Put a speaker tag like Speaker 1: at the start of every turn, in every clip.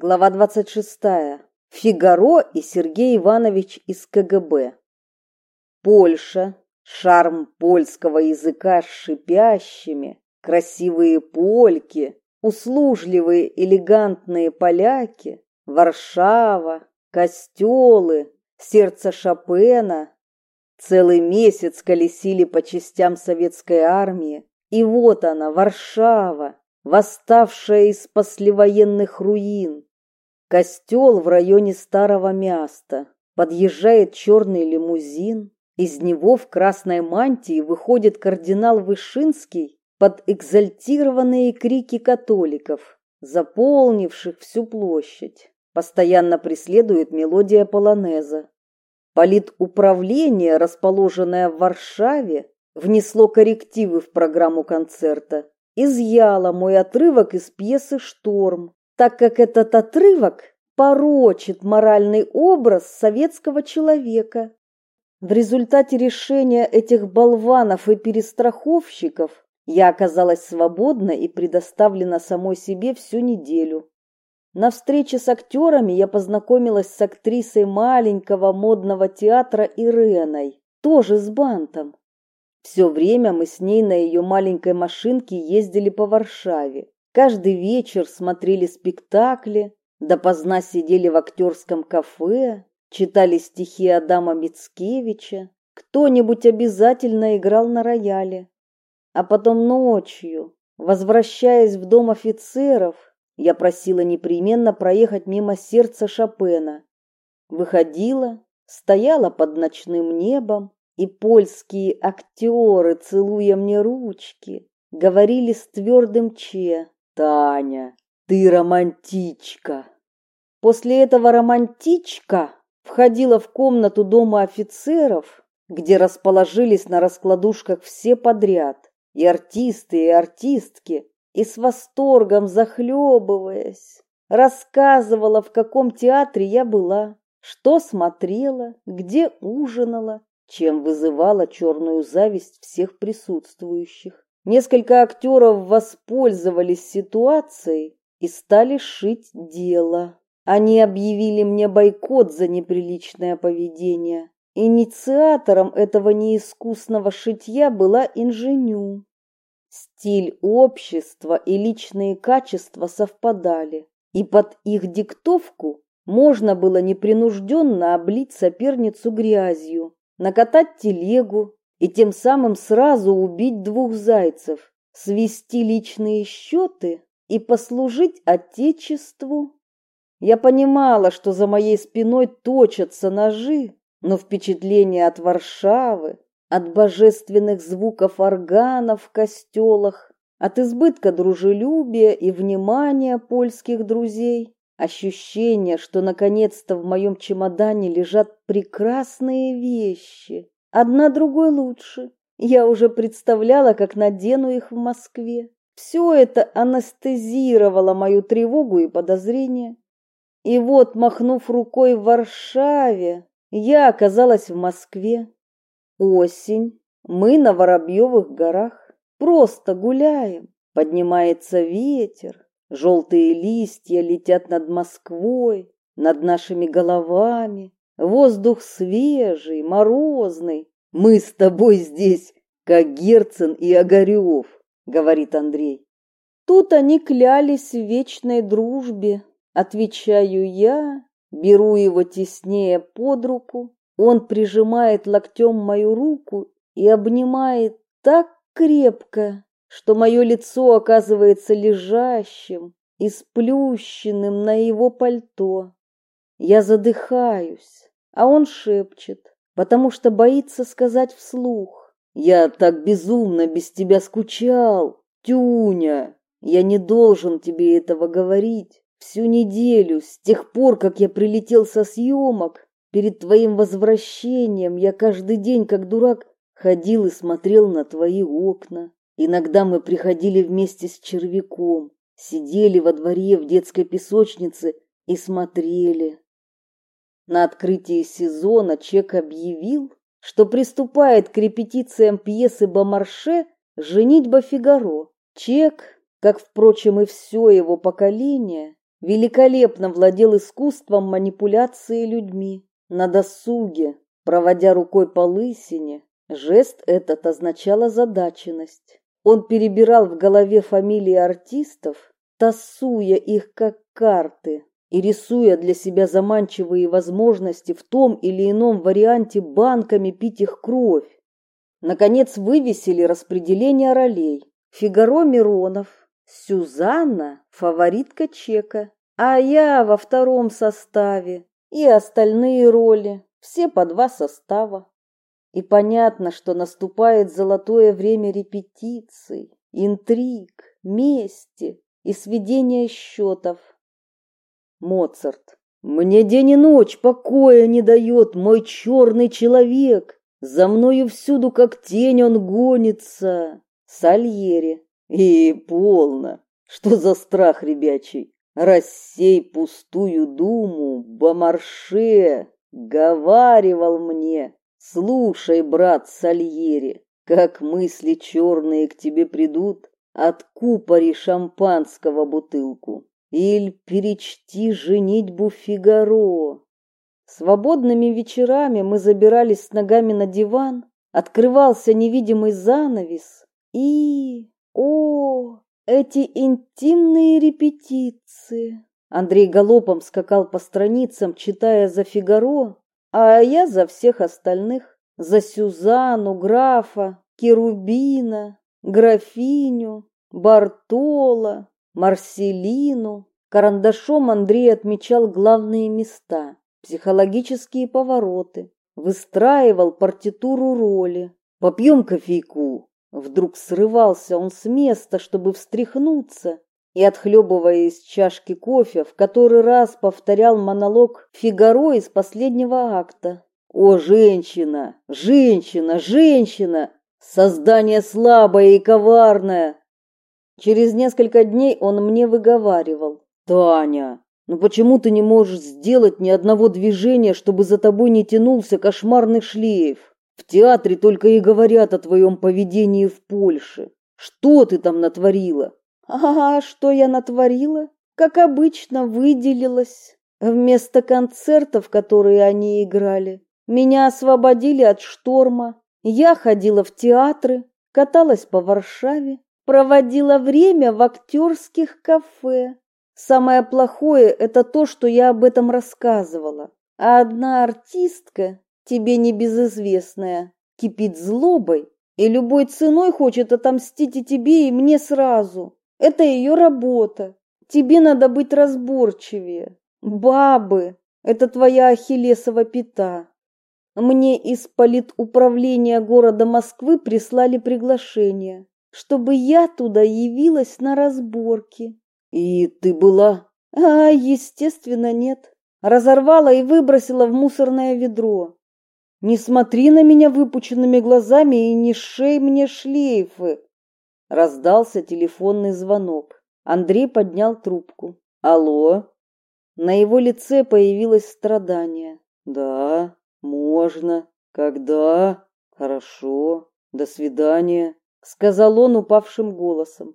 Speaker 1: Глава 26. Фигаро и Сергей Иванович из КГБ. Польша. Шарм польского языка с шипящими, красивые польки, услужливые элегантные поляки, Варшава, костелы, сердце Шопена. Целый месяц колесили по частям советской армии, и вот она, Варшава, восставшая из послевоенных руин, Костел в районе Старого Мяста. Подъезжает черный лимузин. Из него в красной мантии выходит кардинал Вышинский под экзальтированные крики католиков, заполнивших всю площадь. Постоянно преследует мелодия полонеза. Политуправление, расположенное в Варшаве, внесло коррективы в программу концерта, изъяло мой отрывок из пьесы «Шторм», так как этот отрывок порочит моральный образ советского человека. В результате решения этих болванов и перестраховщиков я оказалась свободна и предоставлена самой себе всю неделю. На встрече с актерами я познакомилась с актрисой маленького модного театра Иреной, тоже с бантом. Все время мы с ней на ее маленькой машинке ездили по Варшаве. Каждый вечер смотрели спектакли, допоздна сидели в актерском кафе, читали стихи Адама Мицкевича. Кто-нибудь обязательно играл на рояле. А потом ночью, возвращаясь в дом офицеров, я просила непременно проехать мимо сердца Шопена. Выходила, стояла под ночным небом, и польские актеры, целуя мне ручки, говорили с твердым че Таня, ты романтичка. После этого романтичка входила в комнату дома офицеров, где расположились на раскладушках все подряд, и артисты, и артистки, и с восторгом захлебываясь, рассказывала, в каком театре я была, что смотрела, где ужинала, чем вызывала черную зависть всех присутствующих. Несколько актеров воспользовались ситуацией и стали шить дело. Они объявили мне бойкот за неприличное поведение. Инициатором этого неискусного шитья была инженю. Стиль общества и личные качества совпадали, и под их диктовку можно было непринужденно облить соперницу грязью, накатать телегу и тем самым сразу убить двух зайцев, свести личные счеты и послужить Отечеству. Я понимала, что за моей спиной точатся ножи, но впечатление от Варшавы, от божественных звуков органов в костелах, от избытка дружелюбия и внимания польских друзей, ощущение, что наконец-то в моем чемодане лежат прекрасные вещи, Одна другой лучше. Я уже представляла, как надену их в Москве. Все это анестезировало мою тревогу и подозрение. И вот, махнув рукой в Варшаве, я оказалась в Москве. Осень. Мы на Воробьевых горах. Просто гуляем. Поднимается ветер. Желтые листья летят над Москвой, над нашими головами. Воздух свежий, морозный. Мы с тобой здесь, как Герцен и Огарев, говорит Андрей. Тут они клялись в вечной дружбе, отвечаю я, беру его теснее под руку. Он прижимает локтем мою руку и обнимает так крепко, что мое лицо оказывается лежащим и сплющенным на его пальто. Я задыхаюсь а он шепчет, потому что боится сказать вслух. «Я так безумно без тебя скучал, Тюня! Я не должен тебе этого говорить. Всю неделю, с тех пор, как я прилетел со съемок, перед твоим возвращением, я каждый день, как дурак, ходил и смотрел на твои окна. Иногда мы приходили вместе с червяком, сидели во дворе в детской песочнице и смотрели. На открытии сезона Чек объявил, что приступает к репетициям пьесы Бомарше «Женитьба Фигаро». Чек, как, впрочем, и все его поколение, великолепно владел искусством манипуляции людьми. На досуге, проводя рукой по лысине, жест этот означал озадаченность. Он перебирал в голове фамилии артистов, тасуя их как карты и рисуя для себя заманчивые возможности в том или ином варианте банками пить их кровь. Наконец вывесили распределение ролей. Фигаро Миронов, Сюзанна – фаворитка Чека, а я во втором составе, и остальные роли, все по два состава. И понятно, что наступает золотое время репетиций, интриг, мести и сведения счетов. Моцарт. Мне день и ночь покоя не дает мой черный человек. За мною всюду, как тень, он гонится. Сальери. И полно. Что за страх ребячий? Рассей пустую думу, Бомарше говаривал мне. Слушай, брат Сальери, как мысли черные к тебе придут, откупори шампанского бутылку. Иль перечти женитьбу Фигаро. Свободными вечерами мы забирались с ногами на диван, открывался невидимый занавес и... О, эти интимные репетиции! Андрей галопом скакал по страницам, читая за Фигаро, а я за всех остальных, за Сюзанну, графа, Керубина, графиню, Бартола, Марселину. Карандашом Андрей отмечал главные места, психологические повороты, выстраивал партитуру роли. «Попьем кофейку?» Вдруг срывался он с места, чтобы встряхнуться, и, отхлебывая из чашки кофе, в который раз повторял монолог Фигаро из последнего акта. «О, женщина! Женщина! Женщина! Создание слабое и коварное! Через несколько дней он мне выговаривал. «Таня, ну почему ты не можешь сделать ни одного движения, чтобы за тобой не тянулся кошмарный шлейф? В театре только и говорят о твоем поведении в Польше. Что ты там натворила?» «А что я натворила? Как обычно, выделилась. Вместо концертов, которые они играли, меня освободили от шторма. Я ходила в театры, каталась по Варшаве, проводила время в актерских кафе. Самое плохое – это то, что я об этом рассказывала. А одна артистка, тебе небезызвестная, кипит злобой и любой ценой хочет отомстить и тебе, и мне сразу. Это ее работа. Тебе надо быть разборчивее. Бабы – это твоя ахиллесова пята. Мне из политуправления города Москвы прислали приглашение чтобы я туда явилась на разборки. И ты была? А, естественно, нет. Разорвала и выбросила в мусорное ведро. Не смотри на меня выпученными глазами и не шей мне шлейфы. Раздался телефонный звонок. Андрей поднял трубку. Алло. На его лице появилось страдание. Да, можно. Когда? Хорошо. До свидания сказал он упавшим голосом.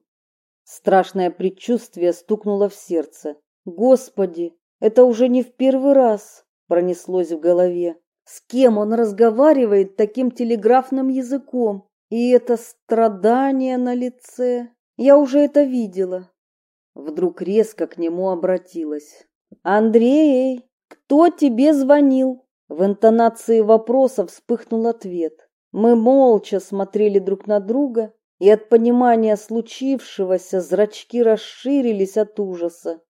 Speaker 1: Страшное предчувствие стукнуло в сердце. Господи, это уже не в первый раз пронеслось в голове. С кем он разговаривает таким телеграфным языком? И это страдание на лице. Я уже это видела. Вдруг резко к нему обратилась. Андрей, кто тебе звонил? В интонации вопроса вспыхнул ответ. Мы молча смотрели друг на друга, и от понимания случившегося зрачки расширились от ужаса.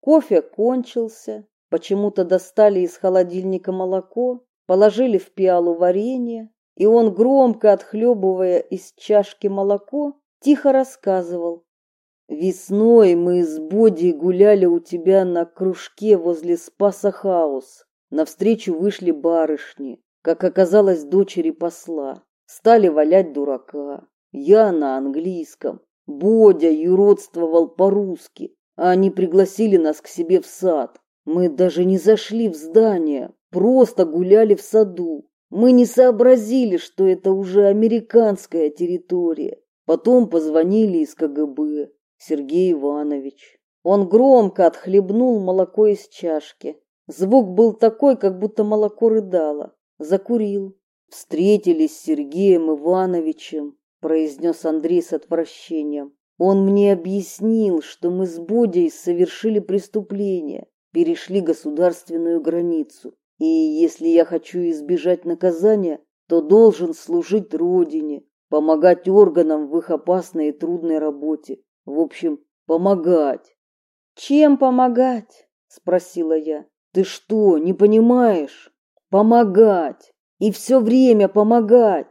Speaker 1: Кофе кончился, почему-то достали из холодильника молоко, положили в пиалу варенье, и он, громко отхлебывая из чашки молоко, тихо рассказывал. «Весной мы с Боди гуляли у тебя на кружке возле Спаса Хаус. Навстречу вышли барышни как оказалось, дочери посла. Стали валять дурака. Я на английском. Бодя юродствовал по-русски. А они пригласили нас к себе в сад. Мы даже не зашли в здание, просто гуляли в саду. Мы не сообразили, что это уже американская территория. Потом позвонили из КГБ. Сергей Иванович. Он громко отхлебнул молоко из чашки. Звук был такой, как будто молоко рыдало. Закурил. Встретились с Сергеем Ивановичем, произнес Андрей с отвращением. Он мне объяснил, что мы с Бодей совершили преступление, перешли государственную границу. И если я хочу избежать наказания, то должен служить Родине, помогать органам в их опасной и трудной работе. В общем, помогать. Чем помогать? спросила я. Ты что, не понимаешь? Помогать. И все время помогать.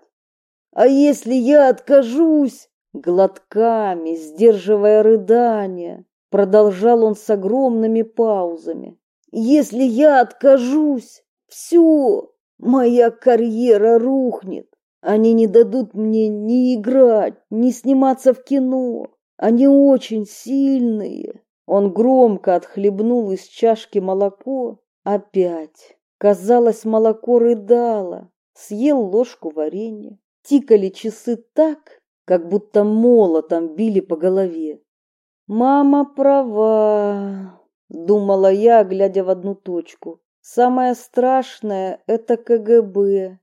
Speaker 1: А если я откажусь? Глотками, сдерживая рыдания, продолжал он с огромными паузами. Если я откажусь, все, моя карьера рухнет. Они не дадут мне ни играть, ни сниматься в кино. Они очень сильные. Он громко отхлебнул из чашки молоко. Опять. Казалось, молоко рыдало. Съел ложку варенья. Тикали часы так, как будто молотом били по голове. Мама права, думала я, глядя в одну точку. Самое страшное это КГБ.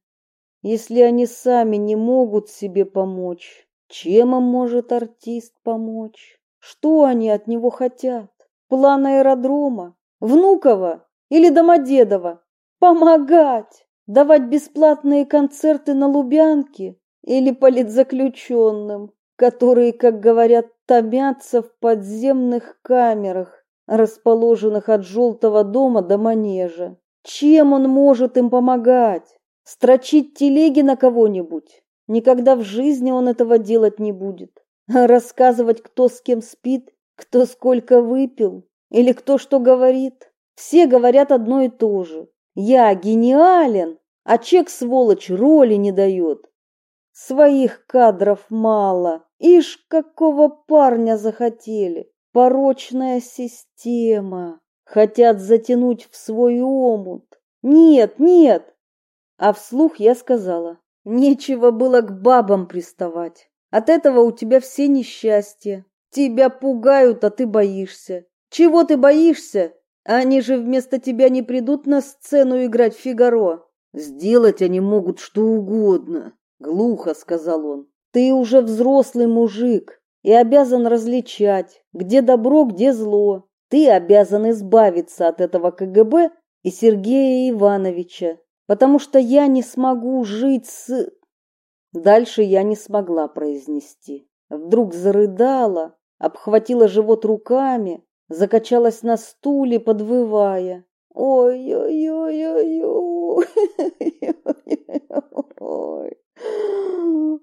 Speaker 1: Если они сами не могут себе помочь, чем им может артист помочь? Что они от него хотят? План аэродрома? Внуково или Домодедово? Помогать! Давать бесплатные концерты на Лубянке? Или политзаключенным, которые, как говорят, томятся в подземных камерах, расположенных от желтого дома до манежа? Чем он может им помогать? Строчить телеги на кого-нибудь? Никогда в жизни он этого делать не будет. Рассказывать, кто с кем спит, кто сколько выпил или кто что говорит. Все говорят одно и то же. Я гениален, а чек, сволочь, роли не дает. Своих кадров мало. Ишь, какого парня захотели. Порочная система. Хотят затянуть в свой омут. Нет, нет. А вслух я сказала. Нечего было к бабам приставать. От этого у тебя все несчастья. Тебя пугают, а ты боишься. Чего ты боишься? Они же вместо тебя не придут на сцену играть Фигаро. Сделать они могут что угодно, глухо сказал он. Ты уже взрослый мужик и обязан различать, где добро, где зло. Ты обязан избавиться от этого КГБ и Сергея Ивановича, потому что я не смогу жить с Дальше я не смогла произнести. Вдруг зарыдала, обхватила живот руками, закачалась на стуле, подвывая. Ой-ой-ой-ой-ой.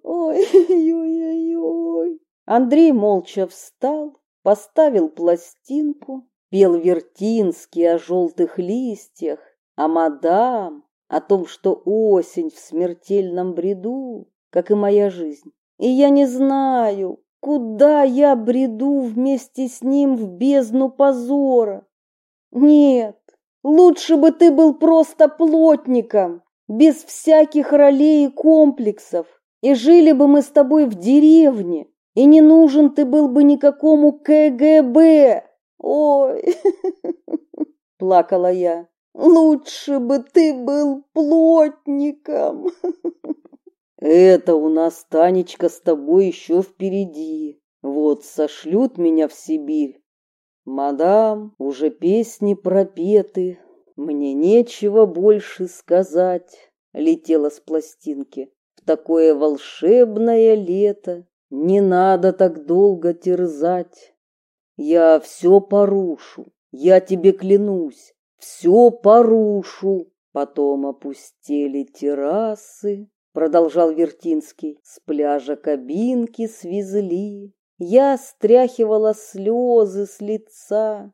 Speaker 1: Ой-ой-ой-ой. Андрей молча встал, поставил пластинку, пел Вертинский о желтых листьях, о мадам, о том, что осень в смертельном бреду, как и моя жизнь. И я не знаю, куда я бреду вместе с ним в бездну позора. Нет, лучше бы ты был просто плотником, без всяких ролей и комплексов, и жили бы мы с тобой в деревне, и не нужен ты был бы никакому КГБ. Ой, плакала я. Лучше бы ты был плотником. Это у нас, Танечка, с тобой еще впереди. Вот сошлют меня в Сибирь. Мадам, уже песни пропеты, мне нечего больше сказать. Летела с пластинки. В такое волшебное лето не надо так долго терзать. Я все порушу, я тебе клянусь, все порушу. Потом опустили террасы, продолжал Вертинский. С пляжа кабинки свезли. Я стряхивала слезы с лица.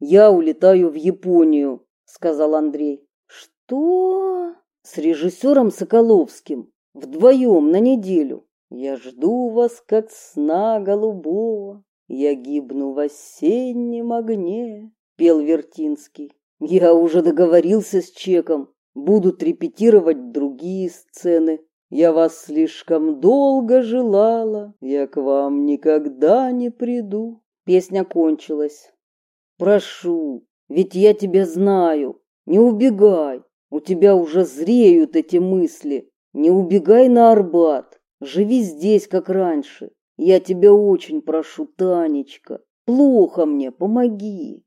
Speaker 1: Я улетаю в Японию, сказал Андрей. Что? С режиссером Соколовским. Вдвоем на неделю. Я жду вас, как сна голубого. Я гибну в осеннем огне, пел Вертинский. Я уже договорился с чеком. Будут репетировать другие сцены. Я вас слишком долго желала, я к вам никогда не приду. Песня кончилась. Прошу, ведь я тебя знаю. Не убегай. У тебя уже зреют эти мысли. Не убегай на Арбат. Живи здесь, как раньше. Я тебя очень прошу, Танечка. Плохо мне, помоги.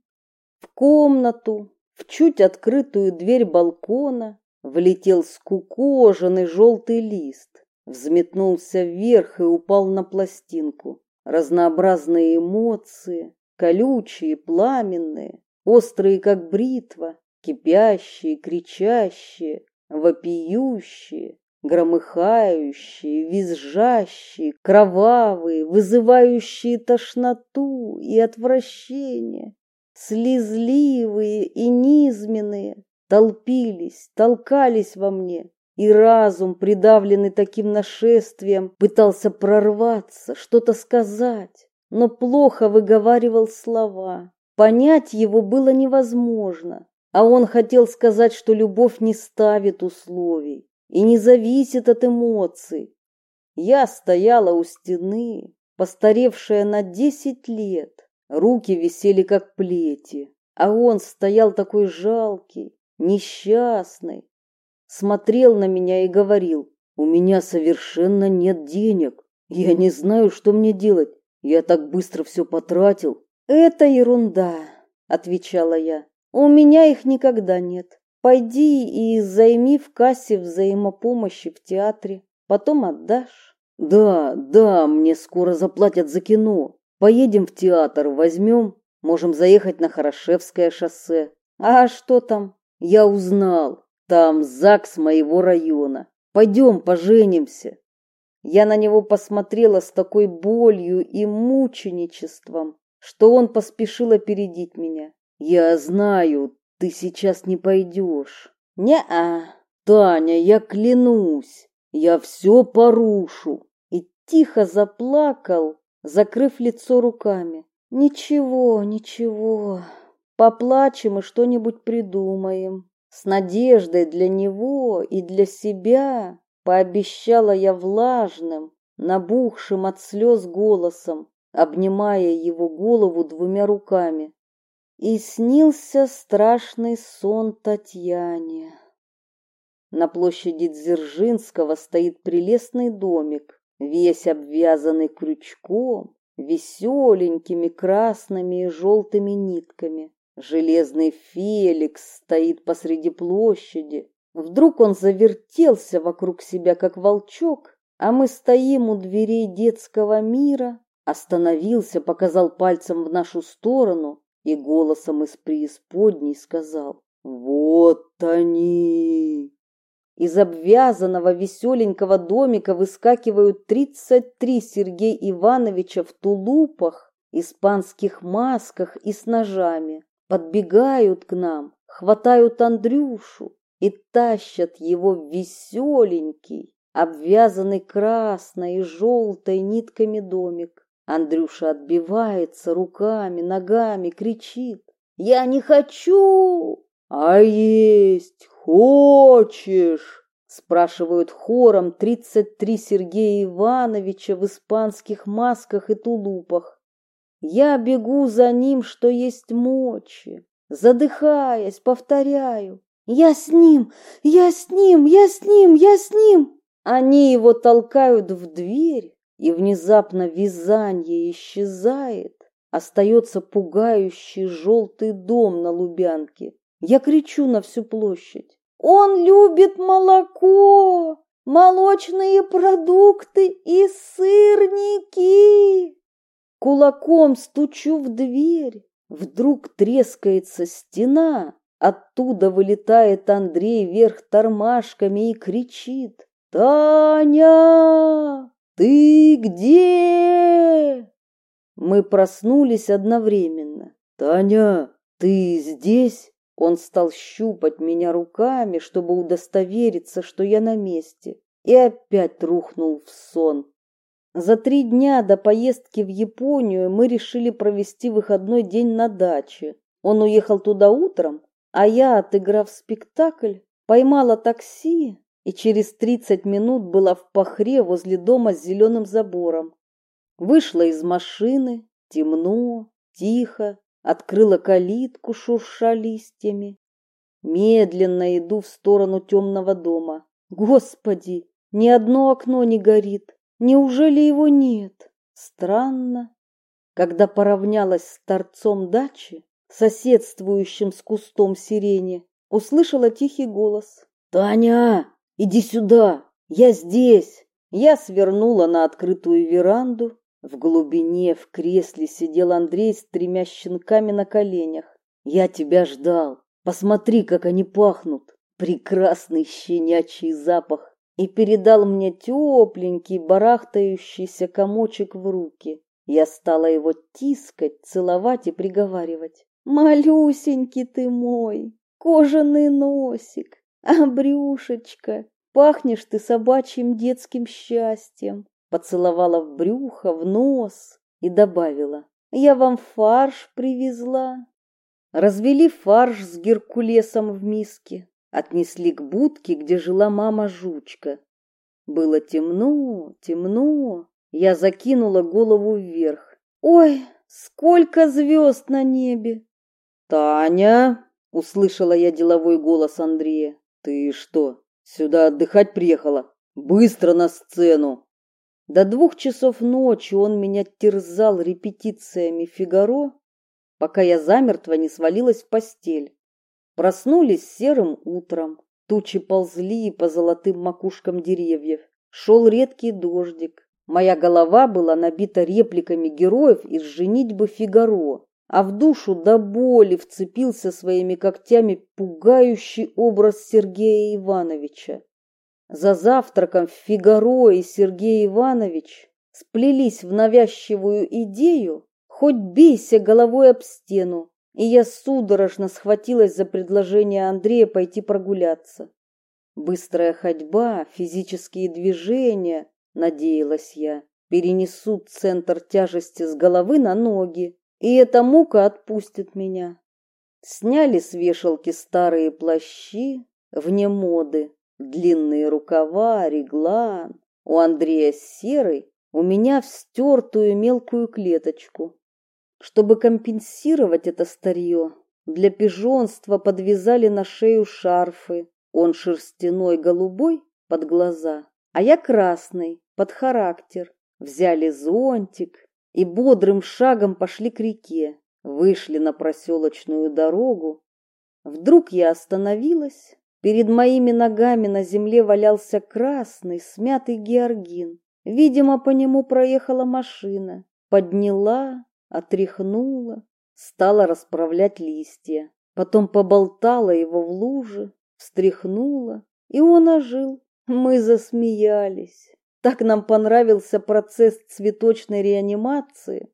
Speaker 1: В комнату, в чуть открытую дверь балкона, влетел скукоженный желтый лист, взметнулся вверх и упал на пластинку. Разнообразные эмоции, колючие, пламенные, острые, как бритва, кипящие, кричащие, вопиющие, громыхающие, визжащие, кровавые, вызывающие тошноту и отвращение, слезливые и низменные, толпились, толкались во мне, и разум, придавленный таким нашествием, пытался прорваться, что-то сказать, но плохо выговаривал слова. Понять его было невозможно, а он хотел сказать, что любовь не ставит условий и не зависит от эмоций. Я стояла у стены, постаревшая на десять лет, руки висели как плети, а он стоял такой жалкий, несчастный, смотрел на меня и говорил, «У меня совершенно нет денег, я не знаю, что мне делать, я так быстро все потратил». «Это ерунда», — отвечала я, «у меня их никогда нет. Пойди и займи в кассе взаимопомощи в театре, потом отдашь». «Да, да, мне скоро заплатят за кино. Поедем в театр, возьмем, можем заехать на Хорошевское шоссе». «А что там?» Я узнал, там ЗАГС моего района. Пойдем поженимся. Я на него посмотрела с такой болью и мученичеством, что он поспешил опередить меня. Я знаю, ты сейчас не пойдешь. Не-а. Таня, я клянусь, я все порушу. И тихо заплакал, закрыв лицо руками. Ничего, ничего. Поплачем и что-нибудь придумаем. С надеждой для него и для себя пообещала я влажным, набухшим от слез голосом, обнимая его голову двумя руками. И снился страшный сон Татьяне. На площади Дзержинского стоит прелестный домик, весь обвязанный крючком, веселенькими красными и желтыми нитками. Железный Феликс стоит посреди площади. Вдруг он завертелся вокруг себя, как волчок, а мы стоим у дверей детского мира, остановился, показал пальцем в нашу сторону и голосом из преисподней сказал «Вот они!» Из обвязанного веселенького домика выскакивают тридцать три Сергея Ивановича в тулупах, испанских масках и с ножами подбегают к нам, хватают Андрюшу и тащат его веселенький, обвязанный красной и желтой нитками домик. Андрюша отбивается руками, ногами, кричит. «Я не хочу!» «А есть хочешь?» спрашивают хором тридцать три Сергея Ивановича в испанских масках и тулупах. Я бегу за ним, что есть мочи, задыхаясь, повторяю. Я с ним, я с ним, я с ним, я с ним. Они его толкают в дверь, и внезапно вязание исчезает. Остается пугающий желтый дом на Лубянке. Я кричу на всю площадь. Он любит молоко, молочные продукты и сырники. Кулаком стучу в дверь. Вдруг трескается стена. Оттуда вылетает Андрей вверх тормашками и кричит. «Таня, ты где?» Мы проснулись одновременно. «Таня, ты здесь?» Он стал щупать меня руками, чтобы удостовериться, что я на месте, и опять рухнул в сон. За три дня до поездки в Японию мы решили провести выходной день на даче. Он уехал туда утром, а я, отыграв спектакль, поймала такси и через тридцать минут была в пахре возле дома с зеленым забором. Вышла из машины, Темно, тихо, открыла калитку, шурша листьями. Медленно иду в сторону темного дома. Господи, ни одно окно не горит. Неужели его нет? Странно. Когда поравнялась с торцом дачи, соседствующим с кустом сирени, услышала тихий голос. «Таня, иди сюда! Я здесь!» Я свернула на открытую веранду. В глубине в кресле сидел Андрей с тремя щенками на коленях. «Я тебя ждал. Посмотри, как они пахнут! Прекрасный щенячий запах!» И передал мне тепленький, барахтающийся комочек в руки. Я стала его тискать, целовать и приговаривать. «Малюсенький ты мой, кожаный носик, а брюшечка, пахнешь ты собачьим детским счастьем!» Поцеловала в брюхо, в нос и добавила. «Я вам фарш привезла». Развели фарш с геркулесом в миске, отнесли к будке, где жила мама-жучка. Было темно, темно, я закинула голову вверх. Ой, сколько звезд на небе! Таня, услышала я деловой голос Андрея. Ты что, сюда отдыхать приехала? Быстро на сцену. До двух часов ночи он меня терзал репетициями Фигаро, пока я замертво не свалилась в постель. Проснулись серым утром. Тучи ползли по золотым макушкам деревьев. Шел редкий дождик. Моя голова была набита репликами героев из «Женитьбы Фигаро», а в душу до боли вцепился своими когтями пугающий образ Сергея Ивановича. За завтраком Фигаро и Сергей Иванович сплелись в навязчивую идею «хоть бейся головой об стену», и я судорожно схватилась за предложение Андрея пойти прогуляться. Быстрая ходьба, физические движения, надеялась я, перенесут центр тяжести с головы на ноги, и эта мука отпустит меня. Сняли с вешалки старые плащи, вне моды, длинные рукава, реглан. У Андрея серый, у меня в стертую мелкую клеточку. Чтобы компенсировать это старье, для пижонства подвязали на шею шарфы. Он шерстяной голубой под глаза, а я красный, под характер, взяли зонтик и бодрым шагом пошли к реке, вышли на проселочную дорогу. Вдруг я остановилась. Перед моими ногами на земле валялся красный, смятый георгин. Видимо, по нему проехала машина. Подняла, отряхнула, стала расправлять листья. Потом поболтала его в луже, встряхнула, и он ожил. Мы засмеялись. Так нам понравился процесс цветочной реанимации.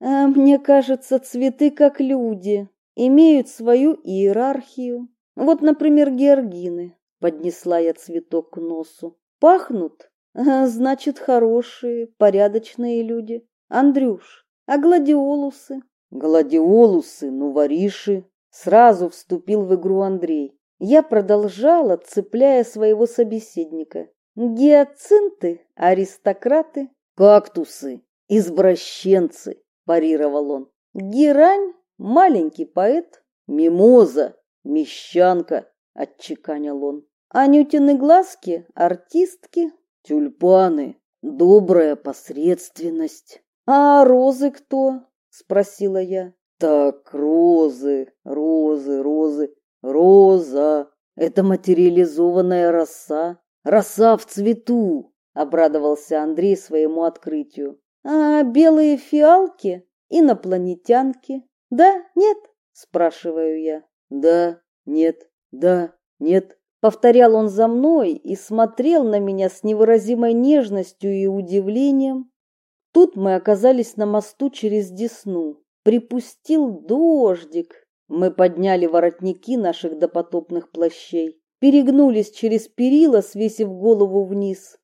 Speaker 1: А мне кажется, цветы, как люди, имеют свою иерархию. Вот, например, георгины. Поднесла я цветок к носу. Пахнут? Значит, хорошие, порядочные люди. Андрюш, а гладиолусы? Гладиолусы, ну, вориши. Сразу вступил в игру Андрей. Я продолжала, цепляя своего собеседника. Гиацинты, аристократы, кактусы, извращенцы, парировал он. Герань, маленький поэт, мимоза, мещанка, отчеканил он. Анютины глазки, артистки, тюльпаны, добрая посредственность. А розы кто? спросила я. Так, розы, розы, розы, роза. Это материализованная роса, Роса в цвету, обрадовался Андрей своему открытию. А белые фиалки инопланетянки? Да, нет, спрашиваю я. Да, нет, да, нет, повторял он за мной и смотрел на меня с невыразимой нежностью и удивлением. Тут мы оказались на мосту через Десну. Припустил дождик. Мы подняли воротники наших допотопных плащей перегнулись через перила, свесив голову вниз,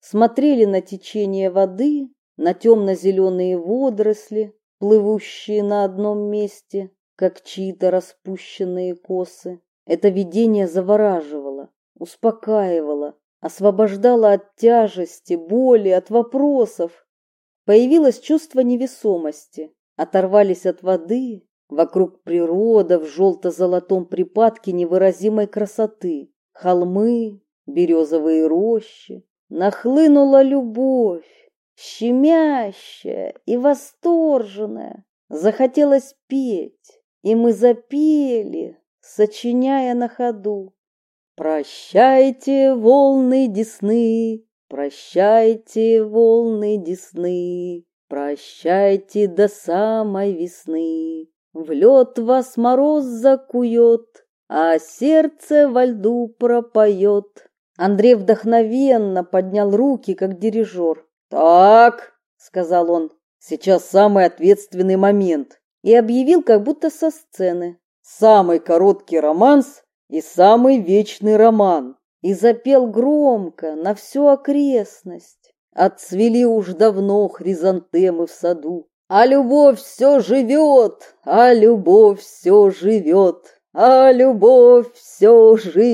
Speaker 1: смотрели на течение воды, на темно-зеленые водоросли, плывущие на одном месте, как чьи-то распущенные косы. Это видение завораживало, успокаивало, освобождало от тяжести, боли, от вопросов. Появилось чувство невесомости. Оторвались от воды. Вокруг природа в желто-золотом припадке невыразимой красоты. Холмы, березовые рощи. Нахлынула любовь, щемящая и восторженная. Захотелось петь, и мы запели, сочиняя на ходу. Прощайте, волны десны, прощайте, волны десны, прощайте до самой весны. В лед вас мороз закует, а сердце во льду пропоет. Андрей вдохновенно поднял руки, как дирижер. «Так», — сказал он, — «сейчас самый ответственный момент». И объявил, как будто со сцены. «Самый короткий романс и самый вечный роман. И запел громко на всю окрестность. Отцвели уж давно хризантемы в саду. А любовь все живет, а любовь все живет, а любовь все живет,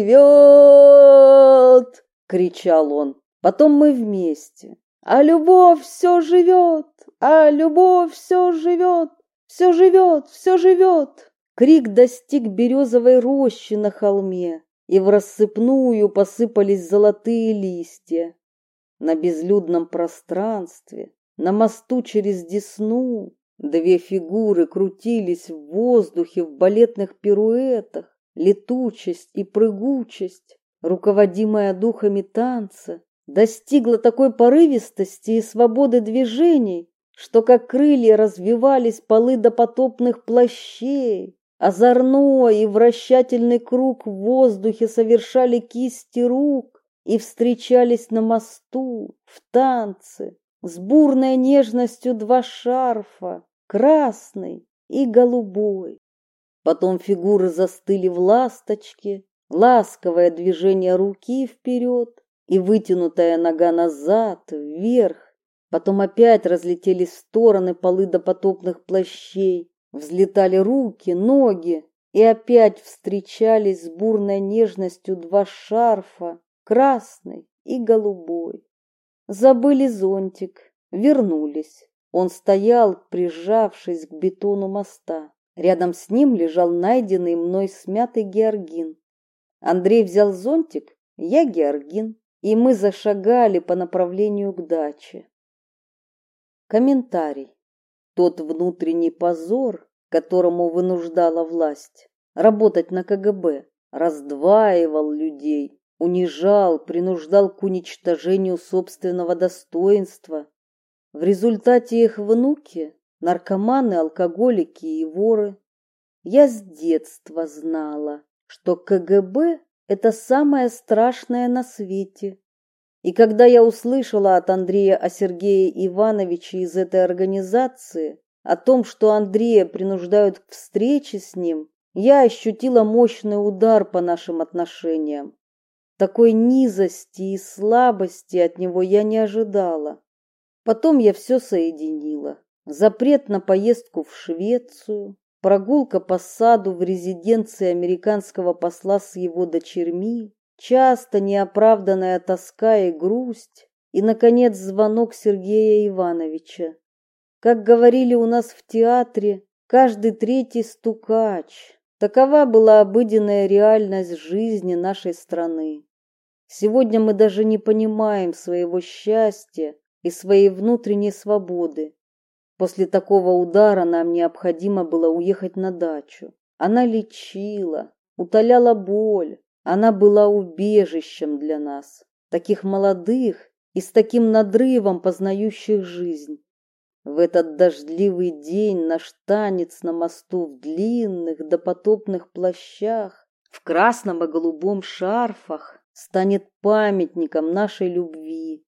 Speaker 1: кричал он. Потом мы вместе. А любовь все живет, а любовь все живет, все живет, все живет. Крик достиг березовой рощи на холме, и в рассыпную посыпались золотые листья. На безлюдном пространстве, на мосту через Десну, две фигуры крутились в воздухе в балетных пируэтах, летучесть и прыгучесть, руководимая духами танца, достигла такой порывистости и свободы движений, что как крылья развивались полы допотопных плащей, Озорной и вращательный круг в воздухе совершали кисти рук и встречались на мосту, в танце, с бурной нежностью два шарфа, красный и голубой. Потом фигуры застыли в ласточке, ласковое движение руки вперед и вытянутая нога назад, вверх. Потом опять разлетелись в стороны полы допотопных плащей, Взлетали руки, ноги, и опять встречались с бурной нежностью два шарфа, красный и голубой. Забыли зонтик, вернулись. Он стоял, прижавшись к бетону моста. Рядом с ним лежал найденный мной смятый георгин. Андрей взял зонтик, я георгин, и мы зашагали по направлению к даче. Комментарий. Тот внутренний позор, которому вынуждала власть, работать на КГБ, раздваивал людей, унижал, принуждал к уничтожению собственного достоинства. В результате их внуки – наркоманы, алкоголики и воры. Я с детства знала, что КГБ – это самое страшное на свете. И когда я услышала от Андрея о Сергее Ивановиче из этой организации, о том, что Андрея принуждают к встрече с ним, я ощутила мощный удар по нашим отношениям. Такой низости и слабости от него я не ожидала. Потом я все соединила. Запрет на поездку в Швецию, прогулка по саду в резиденции американского посла с его дочерьми, часто неоправданная тоска и грусть, и, наконец, звонок Сергея Ивановича. Как говорили у нас в театре, каждый третий стукач. Такова была обыденная реальность жизни нашей страны. Сегодня мы даже не понимаем своего счастья и своей внутренней свободы. После такого удара нам необходимо было уехать на дачу. Она лечила, утоляла боль, она была убежищем для нас, таких молодых и с таким надрывом познающих жизнь. В этот дождливый день наш танец на мосту в длинных допотопных плащах, в красном и голубом шарфах станет памятником нашей любви,